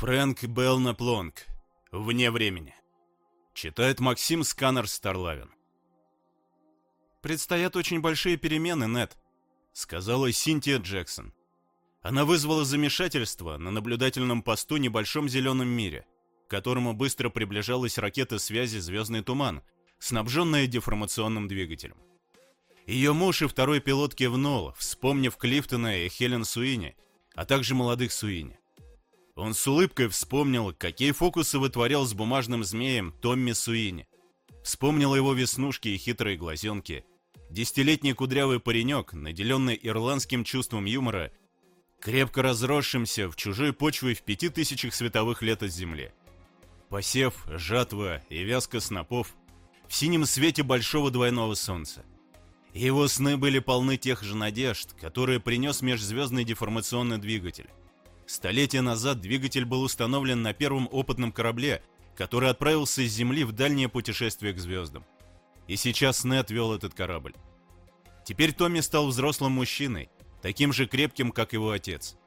Фрэнк Белнаплонг. Вне времени. Читает Максим Сканер Старлавин. «Предстоят очень большие перемены, Нет», — сказала Синтия Джексон. Она вызвала замешательство на наблюдательном посту небольшом зеленом мире, к которому быстро приближалась ракета связи «Звездный туман», снабженная деформационным двигателем. Ее муж и второй пилот кивнул, вспомнив Клифтона и Хелен Суини, а также молодых Суини. Он с улыбкой вспомнил, какие фокусы вытворял с бумажным змеем Томми Суини. Вспомнил его веснушки и хитрые глазенки. Десятилетний кудрявый паренек, наделенный ирландским чувством юмора, крепко разросшимся в чужой почве в пяти тысячах световых лет от Земли. Посев, жатва и вязка снопов в синем свете большого двойного солнца. Его сны были полны тех же надежд, которые принес межзвездный деформационный двигатель. Столетия назад двигатель был установлен на первом опытном корабле, который отправился из Земли в дальнее путешествие к звездам. И сейчас Нет вел этот корабль. Теперь Томми стал взрослым мужчиной, таким же крепким, как его отец.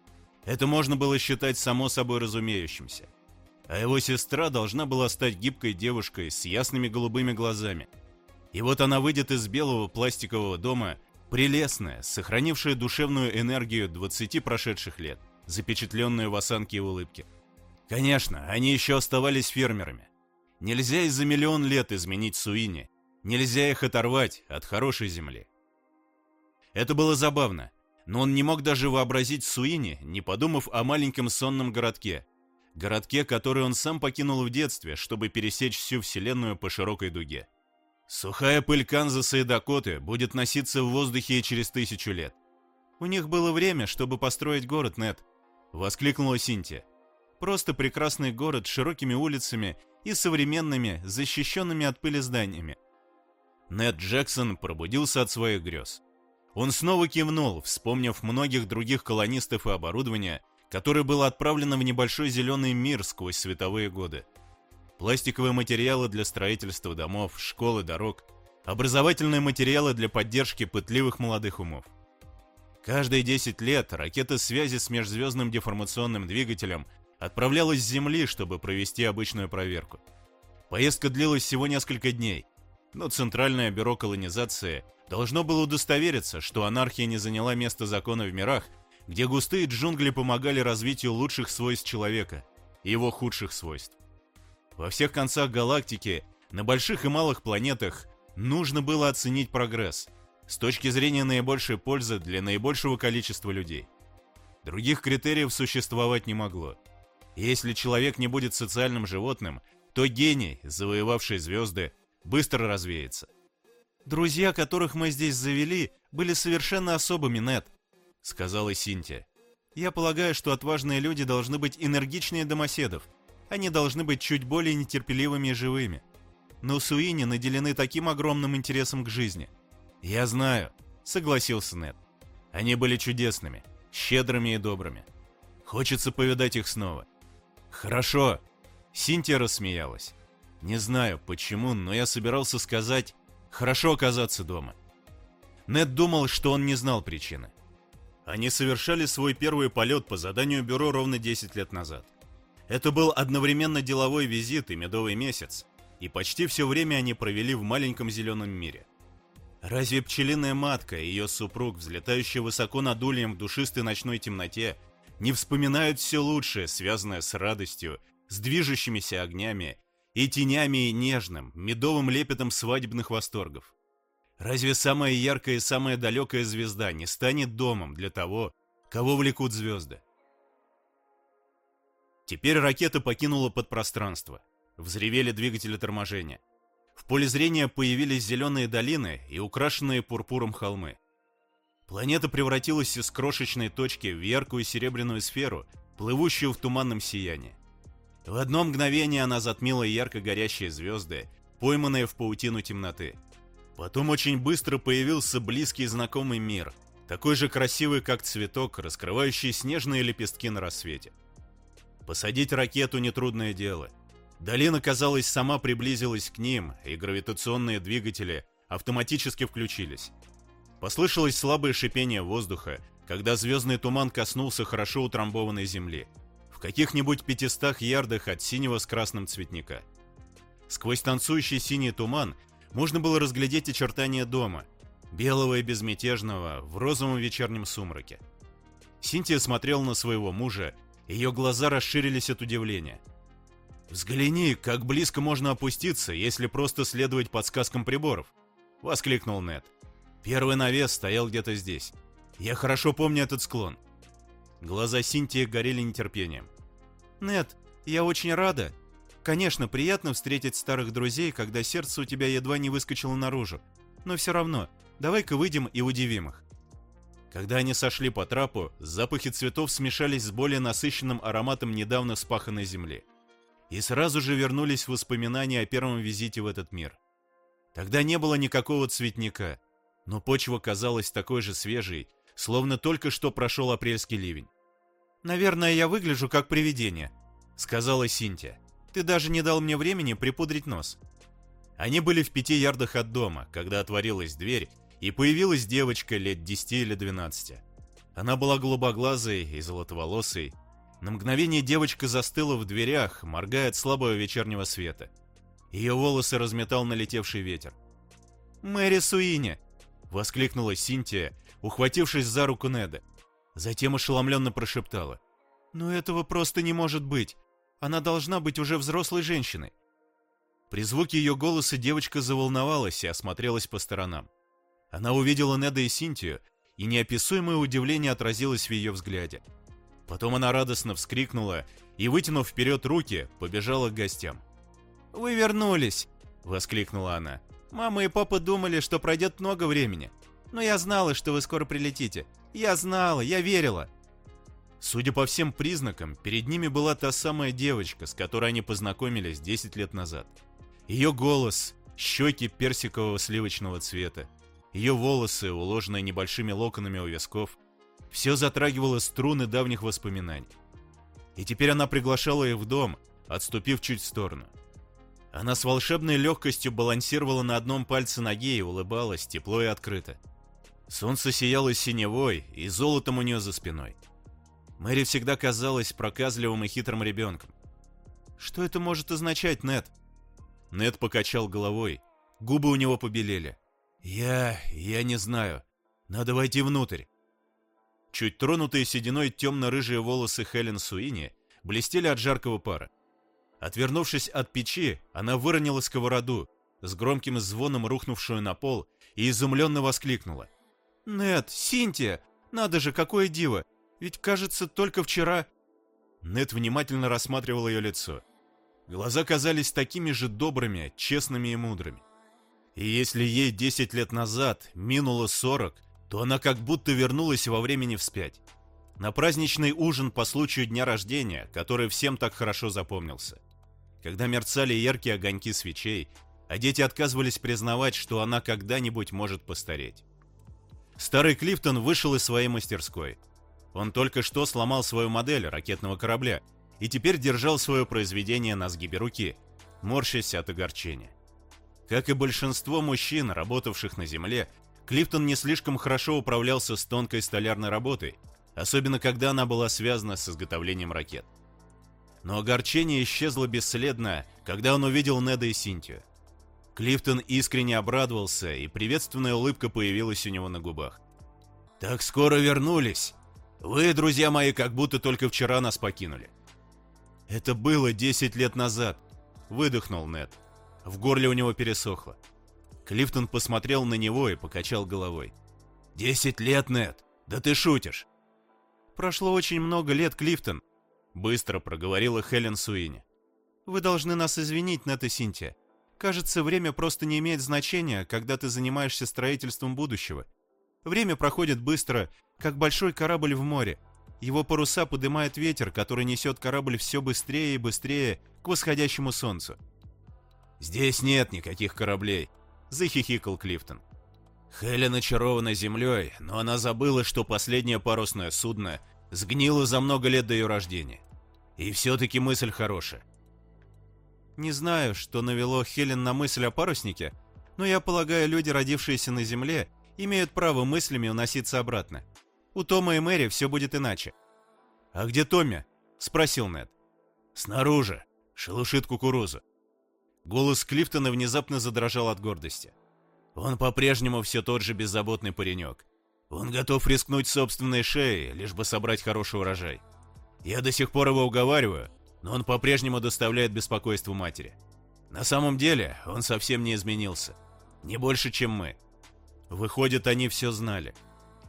Это можно было считать само собой разумеющимся. А его сестра должна была стать гибкой девушкой с ясными голубыми глазами. И вот она выйдет из белого пластикового дома, прелестная, сохранившая душевную энергию 20 прошедших лет запечатленную в осанке и улыбке. Конечно, они еще оставались фермерами. Нельзя из-за миллион лет изменить Суини. Нельзя их оторвать от хорошей земли. Это было забавно, но он не мог даже вообразить Суини, не подумав о маленьком сонном городке. Городке, который он сам покинул в детстве, чтобы пересечь всю Вселенную по широкой дуге. Сухая пыль Канзаса и Дакоты будет носиться в воздухе и через тысячу лет. У них было время, чтобы построить город, Нет. — воскликнула Синтия. «Просто прекрасный город с широкими улицами и современными, защищенными от пыли зданиями». Нед Джексон пробудился от своих грез. Он снова кивнул, вспомнив многих других колонистов и оборудования, которое было отправлено в небольшой зеленый мир сквозь световые годы. Пластиковые материалы для строительства домов, школ и дорог, образовательные материалы для поддержки пытливых молодых умов. Каждые 10 лет ракета связи с межзвездным деформационным двигателем отправлялась с Земли, чтобы провести обычную проверку. Поездка длилась всего несколько дней, но Центральное бюро колонизации должно было удостовериться, что анархия не заняла место закона в мирах, где густые джунгли помогали развитию лучших свойств человека и его худших свойств. Во всех концах галактики, на больших и малых планетах, нужно было оценить прогресс – с точки зрения наибольшей пользы для наибольшего количества людей. Других критериев существовать не могло. Если человек не будет социальным животным, то гений, завоевавший звезды, быстро развеется. «Друзья, которых мы здесь завели, были совершенно особыми, Нет», — сказала Синтия. «Я полагаю, что отважные люди должны быть энергичнее домоседов. Они должны быть чуть более нетерпеливыми и живыми. Но Суини наделены таким огромным интересом к жизни — «Я знаю», — согласился Нед. «Они были чудесными, щедрыми и добрыми. Хочется повидать их снова». «Хорошо», — Синтия рассмеялась. «Не знаю, почему, но я собирался сказать, хорошо оказаться дома». Нед думал, что он не знал причины. Они совершали свой первый полет по заданию бюро ровно 10 лет назад. Это был одновременно деловой визит и медовый месяц, и почти все время они провели в маленьком зеленом мире. Разве пчелиная матка и ее супруг, взлетающие высоко над ульем в душистой ночной темноте, не вспоминают все лучшее, связанное с радостью, с движущимися огнями и тенями и нежным, медовым лепетом свадебных восторгов? Разве самая яркая и самая далекая звезда не станет домом для того, кого влекут звезды? Теперь ракета покинула подпространство. Взревели двигатели торможения. В поле зрения появились зеленые долины и украшенные пурпуром холмы. Планета превратилась из крошечной точки в яркую серебряную сферу, плывущую в туманном сиянии. В одно мгновение она затмила ярко горящие звезды, пойманные в паутину темноты. Потом очень быстро появился близкий знакомый мир, такой же красивый, как цветок, раскрывающий снежные лепестки на рассвете. Посадить ракету нетрудное дело — Долина, казалось, сама приблизилась к ним, и гравитационные двигатели автоматически включились. Послышалось слабое шипение воздуха, когда звездный туман коснулся хорошо утрамбованной земли. В каких-нибудь пятистах ярдах от синего с красным цветника. Сквозь танцующий синий туман можно было разглядеть очертания дома, белого и безмятежного, в розовом вечернем сумраке. Синтия смотрела на своего мужа, ее глаза расширились от удивления. «Взгляни, как близко можно опуститься, если просто следовать подсказкам приборов!» — воскликнул Нед. «Первый навес стоял где-то здесь. Я хорошо помню этот склон». Глаза Синтии горели нетерпением. «Нед, я очень рада. Конечно, приятно встретить старых друзей, когда сердце у тебя едва не выскочило наружу. Но все равно, давай-ка выйдем и удивим их». Когда они сошли по трапу, запахи цветов смешались с более насыщенным ароматом недавно спаханной земли. И сразу же вернулись воспоминания о первом визите в этот мир. Тогда не было никакого цветника, но почва казалась такой же свежей, словно только что прошел апрельский ливень. «Наверное, я выгляжу как привидение», — сказала Синтия. «Ты даже не дал мне времени припудрить нос». Они были в пяти ярдах от дома, когда отворилась дверь, и появилась девочка лет 10 или 12. Она была голубоглазой и золотоволосой. На мгновение девочка застыла в дверях, моргая от слабого вечернего света. Ее волосы разметал налетевший ветер. «Мэри Суини!» — воскликнула Синтия, ухватившись за руку Неда. Затем ошеломленно прошептала. «Но этого просто не может быть! Она должна быть уже взрослой женщиной!» При звуке ее голоса девочка заволновалась и осмотрелась по сторонам. Она увидела Неда и Синтию, и неописуемое удивление отразилось в ее взгляде. Потом она радостно вскрикнула и, вытянув вперед руки, побежала к гостям. «Вы вернулись!» — воскликнула она. «Мама и папа думали, что пройдет много времени. Но я знала, что вы скоро прилетите. Я знала, я верила!» Судя по всем признакам, перед ними была та самая девочка, с которой они познакомились 10 лет назад. Ее голос, щеки персикового сливочного цвета, ее волосы, уложенные небольшими локонами у висков, все затрагивало струны давних воспоминаний. И теперь она приглашала их в дом, отступив чуть в сторону. Она с волшебной легкостью балансировала на одном пальце ноги и улыбалась, тепло и открыто. Солнце сияло синевой и золотом у нее за спиной. Мэри всегда казалась проказливым и хитрым ребенком. «Что это может означать, Нед?» Нед покачал головой. Губы у него побелели. «Я... я не знаю. Надо войти внутрь». Чуть тронутые сединой темно-рыжие волосы Хелен Суини блестели от жаркого пара. Отвернувшись от печи, она выронила сковороду, с громким звоном рухнувшую на пол, и изумленно воскликнула. «Нед, Синтия! Надо же, какое диво! Ведь, кажется, только вчера...» Нед внимательно рассматривал ее лицо. Глаза казались такими же добрыми, честными и мудрыми. И если ей 10 лет назад минуло 40, то она как будто вернулась во времени вспять. На праздничный ужин по случаю дня рождения, который всем так хорошо запомнился. Когда мерцали яркие огоньки свечей, а дети отказывались признавать, что она когда-нибудь может постареть. Старый Клифтон вышел из своей мастерской. Он только что сломал свою модель ракетного корабля и теперь держал свое произведение на сгибе руки, морщась от огорчения. Как и большинство мужчин, работавших на Земле, Клифтон не слишком хорошо управлялся с тонкой столярной работой, особенно когда она была связана с изготовлением ракет. Но огорчение исчезло бесследно, когда он увидел Неда и Синтию. Клифтон искренне обрадовался, и приветственная улыбка появилась у него на губах. «Так скоро вернулись! Вы, друзья мои, как будто только вчера нас покинули!» «Это было 10 лет назад!» — выдохнул Нед. В горле у него пересохло. Клифтон посмотрел на него и покачал головой. «Десять лет, Нед! Да ты шутишь!» «Прошло очень много лет, Клифтон», — быстро проговорила Хелен Суини. «Вы должны нас извинить, Нед и Синтия. Кажется, время просто не имеет значения, когда ты занимаешься строительством будущего. Время проходит быстро, как большой корабль в море. Его паруса поднимает ветер, который несет корабль все быстрее и быстрее к восходящему солнцу. «Здесь нет никаких кораблей», — захихикал Клифтон. Хелен очарована землей, но она забыла, что последнее парусное судно сгнило за много лет до ее рождения. И все-таки мысль хорошая. Не знаю, что навело Хелен на мысль о паруснике, но я полагаю, люди, родившиеся на Земле, имеют право мыслями уноситься обратно. У Тома и Мэри все будет иначе. «А где Томми?» — спросил Нед. «Снаружи. Шелушит кукурузу». Голос Клифтона внезапно задрожал от гордости. Он по-прежнему все тот же беззаботный паренек. Он готов рискнуть собственной шеей, лишь бы собрать хороший урожай. Я до сих пор его уговариваю, но он по-прежнему доставляет беспокойство матери. На самом деле, он совсем не изменился. Не больше, чем мы. Выходит, они все знали.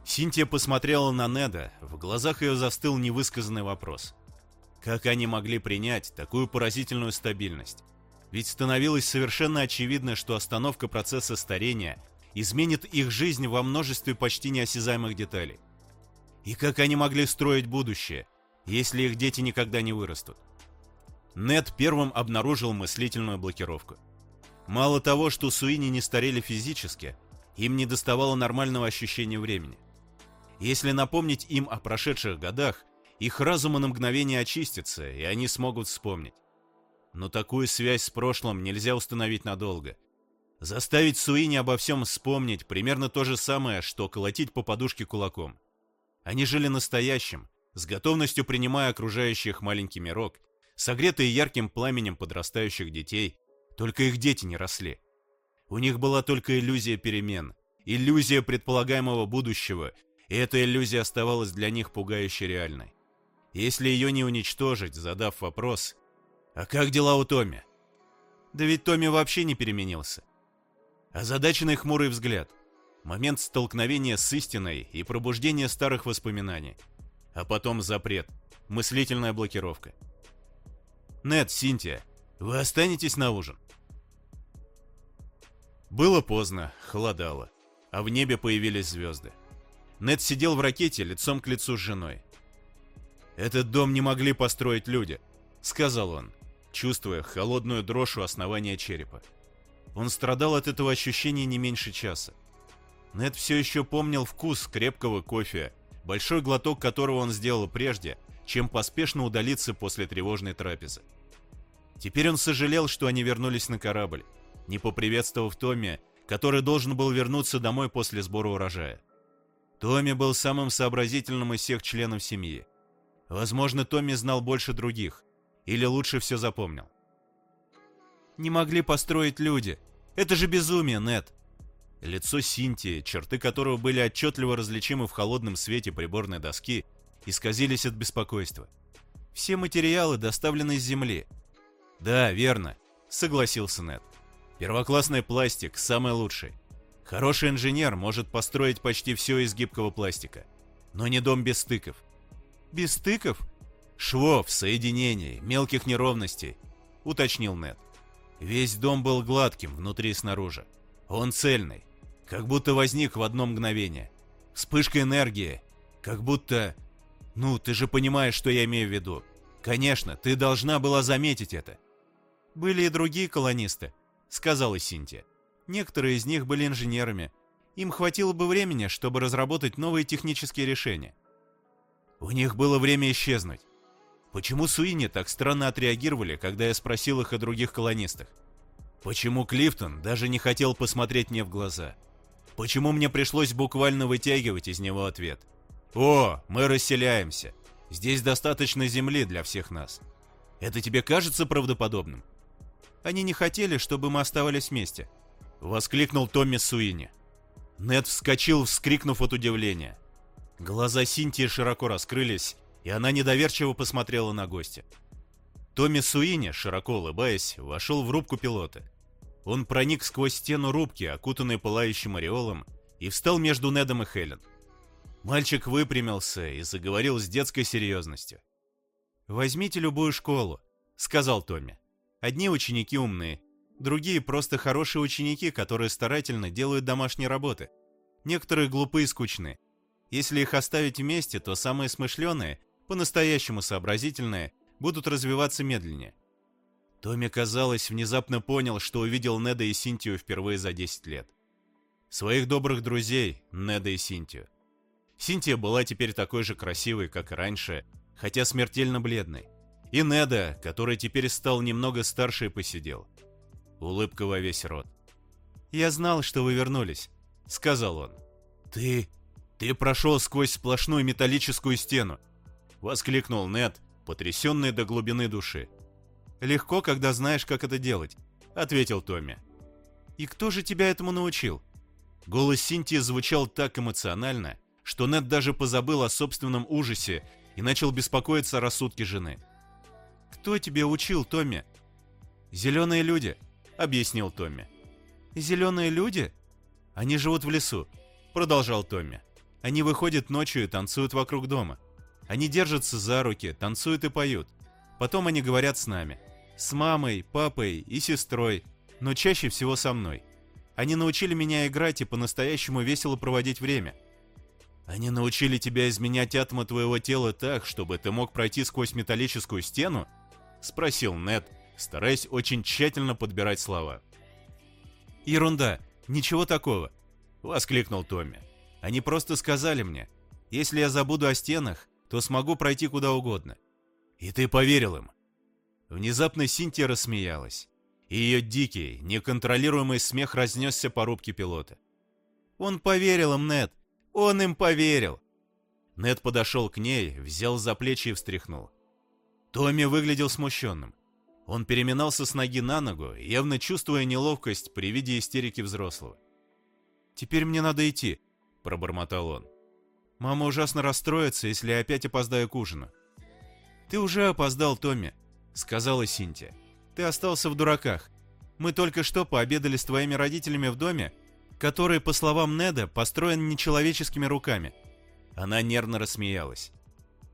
Синтия посмотрела на Неда, в глазах ее застыл невысказанный вопрос. Как они могли принять такую поразительную стабильность? Ведь становилось совершенно очевидно, что остановка процесса старения изменит их жизнь во множестве почти неосязаемых деталей. И как они могли строить будущее, если их дети никогда не вырастут? Нед первым обнаружил мыслительную блокировку. Мало того, что Суини не старели физически, им не доставало нормального ощущения времени. Если напомнить им о прошедших годах, их разум на мгновение очистится, и они смогут вспомнить. Но такую связь с прошлым нельзя установить надолго. Заставить Суини обо всем вспомнить примерно то же самое, что колотить по подушке кулаком. Они жили настоящим, с готовностью принимая окружающих маленький мирок, согретые ярким пламенем подрастающих детей, только их дети не росли. У них была только иллюзия перемен, иллюзия предполагаемого будущего, и эта иллюзия оставалась для них пугающе реальной. Если ее не уничтожить, задав вопрос «А как дела у Томми?» Да ведь Томми вообще не переменился. Озадаченный хмурый взгляд. Момент столкновения с истиной и пробуждения старых воспоминаний. А потом запрет. Мыслительная блокировка. «Нед, Синтия, вы останетесь на ужин?» Было поздно, холодало, а в небе появились звезды. Нед сидел в ракете лицом к лицу с женой. «Этот дом не могли построить люди», — сказал он, чувствуя холодную дрожь у основания черепа. Он страдал от этого ощущения не меньше часа. Нед все еще помнил вкус крепкого кофе, большой глоток которого он сделал прежде, чем поспешно удалиться после тревожной трапезы. Теперь он сожалел, что они вернулись на корабль, не поприветствовав Томми, который должен был вернуться домой после сбора урожая. Томми был самым сообразительным из всех членов семьи. Возможно, Томми знал больше других, или лучше все запомнил. «Не могли построить люди. Это же безумие, Нет. Лицо Синтии, черты которого были отчетливо различимы в холодном свете приборной доски, исказились от беспокойства. Все материалы доставлены с Земли. «Да, верно», — согласился Нед. «Первоклассный пластик, самый лучший. Хороший инженер может построить почти все из гибкого пластика. Но не дом без стыков». «Без стыков?» «Швов, соединений, мелких неровностей», — уточнил Нед. Весь дом был гладким, внутри и снаружи. Он цельный, как будто возник в одно мгновение. Вспышка энергии, как будто... Ну, ты же понимаешь, что я имею в виду. Конечно, ты должна была заметить это. Были и другие колонисты, сказала Синтия. Некоторые из них были инженерами. Им хватило бы времени, чтобы разработать новые технические решения. У них было время исчезнуть. Почему Суини так странно отреагировали, когда я спросил их о других колонистах? Почему Клифтон даже не хотел посмотреть мне в глаза? Почему мне пришлось буквально вытягивать из него ответ? «О, мы расселяемся. Здесь достаточно земли для всех нас». Это тебе кажется правдоподобным? Они не хотели, чтобы мы оставались вместе. Воскликнул Томми Суини. Нед вскочил, вскрикнув от удивления. Глаза Синтии широко раскрылись, и она недоверчиво посмотрела на гостя. Томми Суини, широко улыбаясь, вошел в рубку пилота. Он проник сквозь стену рубки, окутанной пылающим ореолом, и встал между Недом и Хелен. Мальчик выпрямился и заговорил с детской серьезностью. «Возьмите любую школу», — сказал Томми. «Одни ученики умные, другие просто хорошие ученики, которые старательно делают домашние работы. Некоторые глупые и скучные. Если их оставить вместе, то самые смышленые, по-настоящему сообразительные, будут развиваться медленнее. Томми, казалось, внезапно понял, что увидел Неда и Синтию впервые за 10 лет. Своих добрых друзей, Неда и Синтию. Синтия была теперь такой же красивой, как и раньше, хотя смертельно бледной. И Неда, который теперь стал немного старше и посидел. Улыбка во весь рот. «Я знал, что вы вернулись», — сказал он. «Ты... ты прошел сквозь сплошную металлическую стену», — воскликнул Нед, потрясенный до глубины души. «Легко, когда знаешь, как это делать», — ответил Томми. «И кто же тебя этому научил?» Голос Синтии звучал так эмоционально, что Нед даже позабыл о собственном ужасе и начал беспокоиться о рассудке жены. «Кто тебе учил, Томми?» «Зеленые люди», — объяснил Томми. «Зеленые люди? Они живут в лесу», — продолжал Томми. «Они выходят ночью и танцуют вокруг дома. Они держатся за руки, танцуют и поют. Потом они говорят с нами. С мамой, папой и сестрой, но чаще всего со мной. Они научили меня играть и по-настоящему весело проводить время. Они научили тебя изменять атомы твоего тела так, чтобы ты мог пройти сквозь металлическую стену? Спросил Нед, стараясь очень тщательно подбирать слова. Ерунда, ничего такого, воскликнул Томми. Они просто сказали мне, если я забуду о стенах, то смогу пройти куда угодно. И ты поверил им? Внезапно Синтия рассмеялась, и ее дикий, неконтролируемый смех разнесся по рубке пилота. «Он поверил им, Нед! Он им поверил!» Нед подошел к ней, взял за плечи и встряхнул. Томми выглядел смущенным. Он переминался с ноги на ногу, явно чувствуя неловкость при виде истерики взрослого. «Теперь мне надо идти», — пробормотал он. «Мама ужасно расстроится, если я опять опоздаю к ужину». «Ты уже опоздал, Томми», — сказала Синтия. «Ты остался в дураках. Мы только что пообедали с твоими родителями в доме, который, по словам Неда, построен нечеловеческими руками». Она нервно рассмеялась.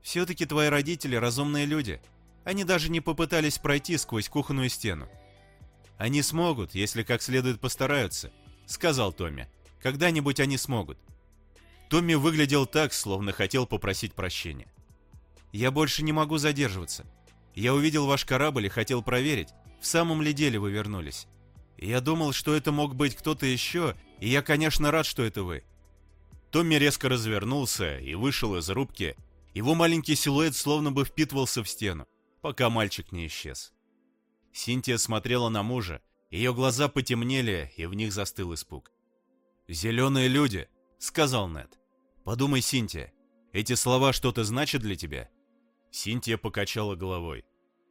«Все-таки твои родители разумные люди. Они даже не попытались пройти сквозь кухонную стену. Они смогут, если как следует постараются», — сказал Томми. «Когда-нибудь они смогут». Томми выглядел так, словно хотел попросить прощения. «Я больше не могу задерживаться. Я увидел ваш корабль и хотел проверить, в самом ли деле вы вернулись. Я думал, что это мог быть кто-то еще, и я, конечно, рад, что это вы». Томми резко развернулся и вышел из рубки. Его маленький силуэт словно бы впитывался в стену, пока мальчик не исчез. Синтия смотрела на мужа, ее глаза потемнели, и в них застыл испуг. «Зеленые люди», — сказал Нед. «Подумай, Синтия, эти слова что-то значат для тебя?» Синтия покачала головой.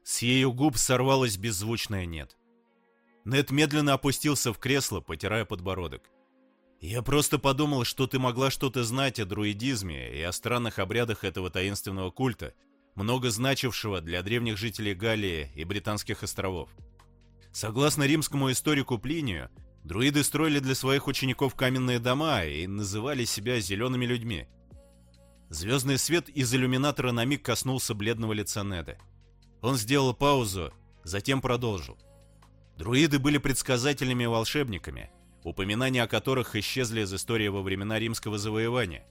С ее губ сорвалось беззвучное «нет». Нед медленно опустился в кресло, потирая подбородок. «Я просто подумал, что ты могла что-то знать о друидизме и о странных обрядах этого таинственного культа, много значившего для древних жителей Галлии и Британских островов. Согласно римскому историку Плинию, друиды строили для своих учеников каменные дома и называли себя «зелеными людьми», Звездный свет из иллюминатора на миг коснулся бледного лица Неда. Он сделал паузу, затем продолжил. Друиды были предсказателями и волшебниками, упоминания о которых исчезли из истории во времена римского завоевания.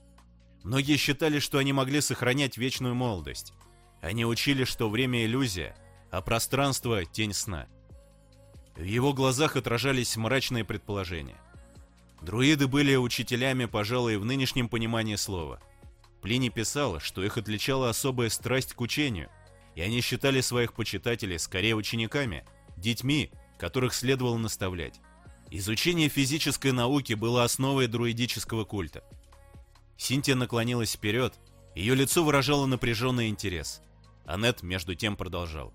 Многие считали, что они могли сохранять вечную молодость. Они учили, что время — иллюзия, а пространство — тень сна. В его глазах отражались мрачные предположения. Друиды были учителями, пожалуй, в нынешнем понимании слова — Плиний писал, что их отличала особая страсть к учению, и они считали своих почитателей скорее учениками, детьми, которых следовало наставлять. Изучение физической науки было основой друидического культа. Синтия наклонилась вперед, ее лицо выражало напряженный интерес. Аннет между тем продолжал.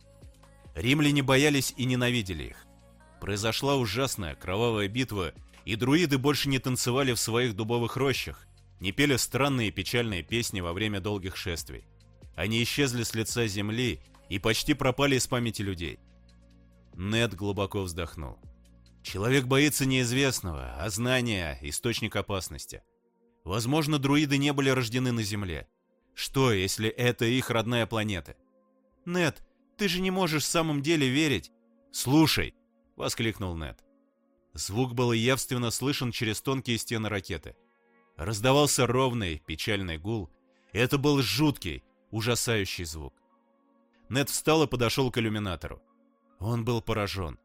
Римляне боялись и ненавидели их. Произошла ужасная кровавая битва, и друиды больше не танцевали в своих дубовых рощах, не пели странные печальные песни во время долгих шествий. Они исчезли с лица земли и почти пропали из памяти людей. Нед глубоко вздохнул. Человек боится неизвестного, а знание — источник опасности. Возможно, друиды не были рождены на Земле. Что, если это их родная планета? Нед, ты же не можешь в самом деле верить. Слушай, воскликнул Нед. Звук был явственно слышен через тонкие стены ракеты. Раздавался ровный, печальный гул. Это был жуткий, ужасающий звук. Нед встал и подошел к иллюминатору. Он был поражен.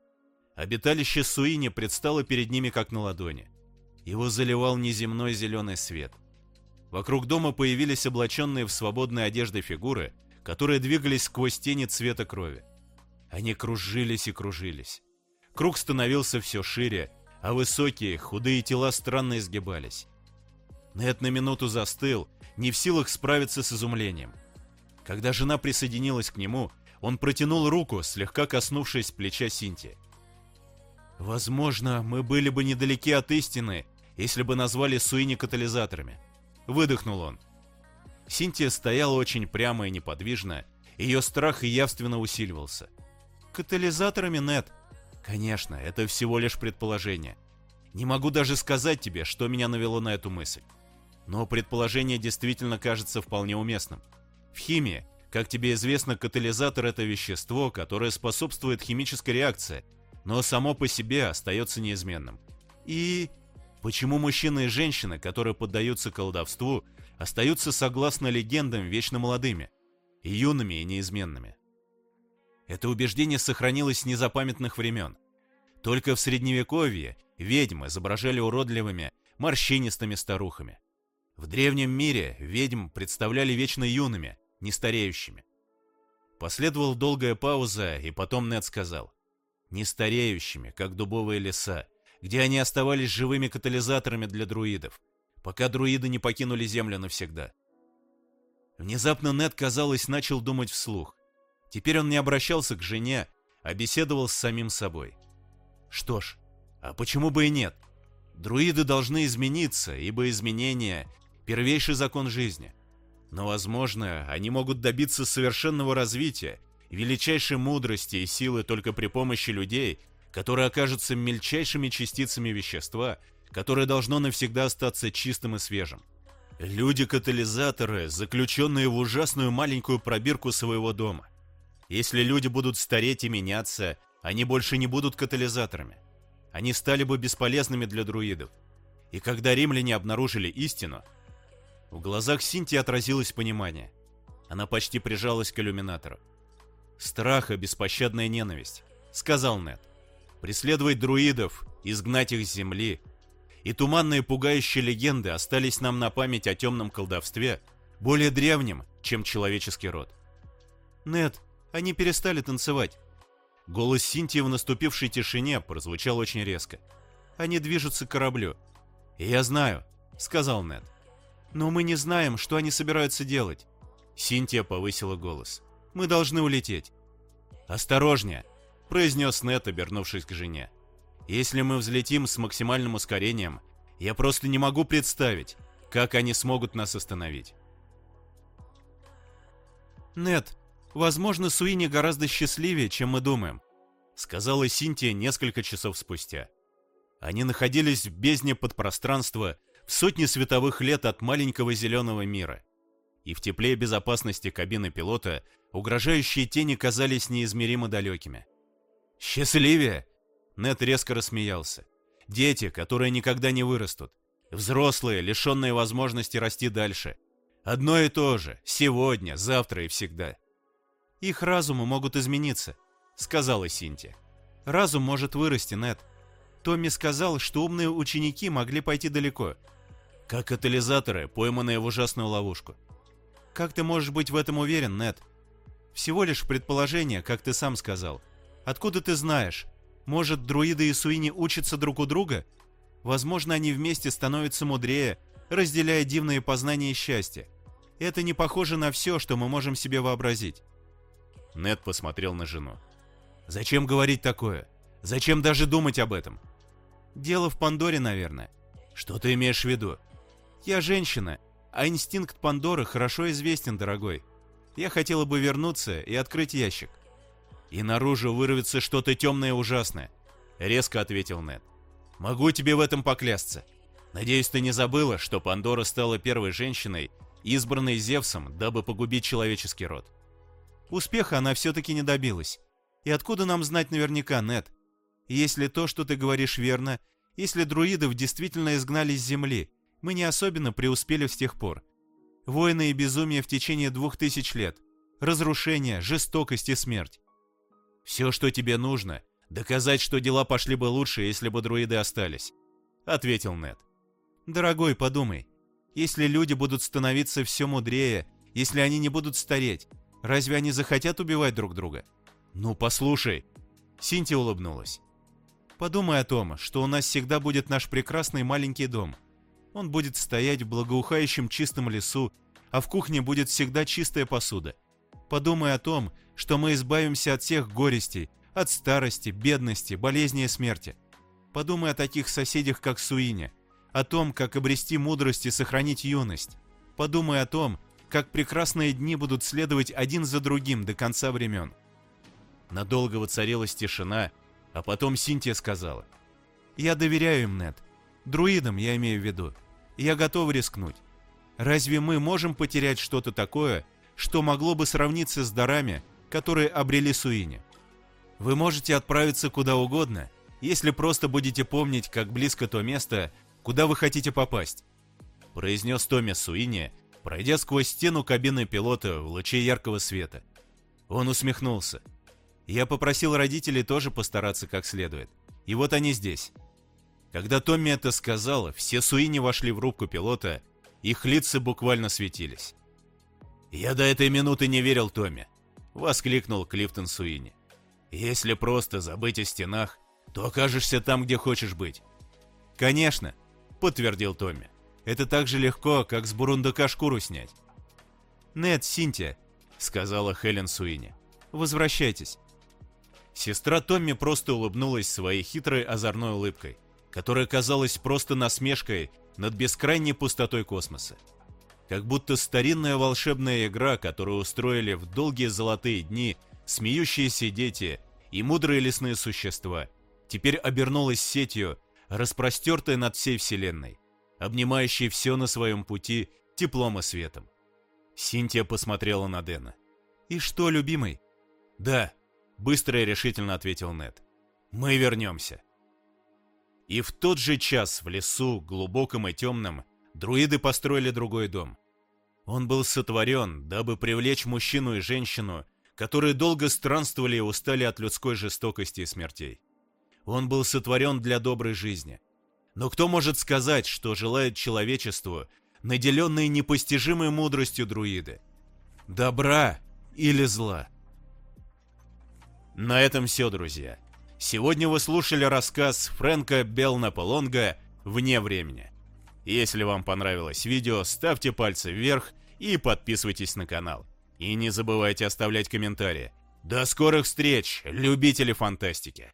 Обиталище Суини предстало перед ними как на ладони. Его заливал неземной зеленый свет. Вокруг дома появились облаченные в свободной одежды фигуры, которые двигались сквозь тени цвета крови. Они кружились и кружились. Круг становился все шире, а высокие, худые тела странно изгибались. Нед на минуту застыл, не в силах справиться с изумлением. Когда жена присоединилась к нему, он протянул руку, слегка коснувшись плеча Синти. «Возможно, мы были бы недалеки от истины, если бы назвали Суини катализаторами», — выдохнул он. Синтия стояла очень прямо и неподвижно, ее страх явственно усиливался. «Катализаторами, Нет?» «Конечно, это всего лишь предположение. Не могу даже сказать тебе, что меня навело на эту мысль. Но предположение действительно кажется вполне уместным. В химии как тебе известно, катализатор – это вещество, которое способствует химической реакции, но само по себе остается неизменным. И почему мужчины и женщины, которые поддаются колдовству, остаются, согласно легендам, вечно молодыми, юными, и неизменными? Это убеждение сохранилось с незапамятных времен. Только в Средневековье ведьм изображали уродливыми, морщинистыми старухами. В древнем мире ведьм представляли вечно юными – нестареющими. Последовала долгая пауза, и потом Нед сказал. Нестареющими, как дубовые леса, где они оставались живыми катализаторами для друидов, пока друиды не покинули Землю навсегда. Внезапно Нед, казалось, начал думать вслух. Теперь он не обращался к жене, а беседовал с самим собой. Что ж, а почему бы и нет? Друиды должны измениться, ибо изменение – первейший закон жизни. Но, возможно, они могут добиться совершенного развития, величайшей мудрости и силы только при помощи людей, которые окажутся мельчайшими частицами вещества, которое должно навсегда остаться чистым и свежим. Люди-катализаторы, заключенные в ужасную маленькую пробирку своего дома. Если люди будут стареть и меняться, они больше не будут катализаторами. Они стали бы бесполезными для друидов. И когда римляне обнаружили истину, в глазах Синти отразилось понимание. Она почти прижалась к иллюминатору. «Страх и беспощадная ненависть», — сказал Нед. «Преследовать друидов, изгнать их с земли. И туманные пугающие легенды остались нам на память о темном колдовстве, более древнем, чем человеческий род». «Нед, они перестали танцевать». Голос Синтии в наступившей тишине прозвучал очень резко. «Они движутся к кораблю». «Я знаю», — сказал Нед. «Но мы не знаем, что они собираются делать». Синтия повысила голос. «Мы должны улететь». «Осторожнее», — произнес Нет, обернувшись к жене. «Если мы взлетим с максимальным ускорением, я просто не могу представить, как они смогут нас остановить». «Нет, возможно, Суини гораздо счастливее, чем мы думаем», — сказала Синтия несколько часов спустя. Они находились в бездне подпространства, в сотни световых лет от маленького зеленого мира. И в тепле безопасности кабины пилота угрожающие тени казались неизмеримо далекими. «Счастливее!» Нет резко рассмеялся. «Дети, которые никогда не вырастут. Взрослые, лишенные возможности расти дальше. Одно и то же, сегодня, завтра и всегда». «Их разумы могут измениться», — сказала Синти. «Разум может вырасти, Нет. Томми сказал, что умные ученики могли пойти далеко, как катализаторы, пойманные в ужасную ловушку. Как ты можешь быть в этом уверен, Нед? Всего лишь предположение, как ты сам сказал. Откуда ты знаешь? Может, друиды и Суини учатся друг у друга? Возможно, они вместе становятся мудрее, разделяя дивные познания и счастье. Это не похоже на все, что мы можем себе вообразить. Нед посмотрел на жену. «Зачем говорить такое? Зачем даже думать об этом?» «Дело в Пандоре, наверное». «Что ты имеешь в виду?» Я женщина, а инстинкт Пандоры хорошо известен, дорогой. Я хотела бы вернуться и открыть ящик. И наружу вырвется что-то темное и ужасное, резко ответил Нед. Могу тебе в этом поклясться. Надеюсь, ты не забыла, что Пандора стала первой женщиной, избранной Зевсом, дабы погубить человеческий род. Успеха она все-таки не добилась. И откуда нам знать наверняка, Нед? Если то, что ты говоришь, верно, если друидов действительно изгнали с Земли, мы не особенно преуспели с тех пор. Войны и безумие в течение двух тысяч лет. Разрушение, жестокость и смерть. Все, что тебе нужно, доказать, что дела пошли бы лучше, если бы друиды остались. Ответил Нед. Дорогой, подумай. Если люди будут становиться все мудрее, если они не будут стареть, разве они захотят убивать друг друга? Ну, послушай. Синти улыбнулась. Подумай о том, что у нас всегда будет наш прекрасный маленький дом – он будет стоять в благоухающем чистом лесу, а в кухне будет всегда чистая посуда. Подумай о том, что мы избавимся от всех горестей, от старости, бедности, болезни и смерти. Подумай о таких соседях, как Суине, о том, как обрести мудрость и сохранить юность. Подумай о том, как прекрасные дни будут следовать один за другим до конца времен. Надолго воцарилась тишина, а потом Синтия сказала. «Я доверяю им, Нед. Друидам, я имею в виду. Я готов рискнуть. Разве мы можем потерять что-то такое, что могло бы сравниться с дарами, которые обрели Суини? Вы можете отправиться куда угодно, если просто будете помнить, как близко то место, куда вы хотите попасть», произнес Томми Суини, пройдя сквозь стену кабины пилота в луче яркого света. Он усмехнулся. Я попросил родителей тоже постараться как следует. И вот они здесь. Когда Томми это сказал, все Суини вошли в рубку пилота, их лица буквально светились. «Я до этой минуты не верил Томми», — воскликнул Клифтон Суини. «Если просто забыть о стенах, то окажешься там, где хочешь быть». «Конечно», — подтвердил Томми. «Это так же легко, как с бурундака шкуру снять». «Нет, Синтия», — сказала Хелен Суини. «Возвращайтесь. Сестра Томми просто улыбнулась своей хитрой озорной улыбкой, которая казалась просто насмешкой над бескрайней пустотой космоса. Как будто старинная волшебная игра, которую устроили в долгие золотые дни смеющиеся дети и мудрые лесные существа, теперь обернулась сетью, распростертой над всей Вселенной, обнимающей все на своем пути теплом и светом. Синтия посмотрела на Дэна. «И что, любимый?» «Да», Быстро и решительно ответил Нед. Мы вернемся. И в тот же час в лесу, глубоком и темном, друиды построили другой дом. Он был сотворен, дабы привлечь мужчину и женщину, которые долго странствовали и устали от людской жестокости и смертей. Он был сотворен для доброй жизни. Но кто может сказать, что желает человечеству, наделенные непостижимой мудростью друиды? Добра или зла? На этом все, друзья. Сегодня вы слушали рассказ Фрэнка Белнаполонга «Вне времени». Если вам понравилось видео, ставьте пальцы вверх и подписывайтесь на канал. И не забывайте оставлять комментарии. До скорых встреч, любители фантастики!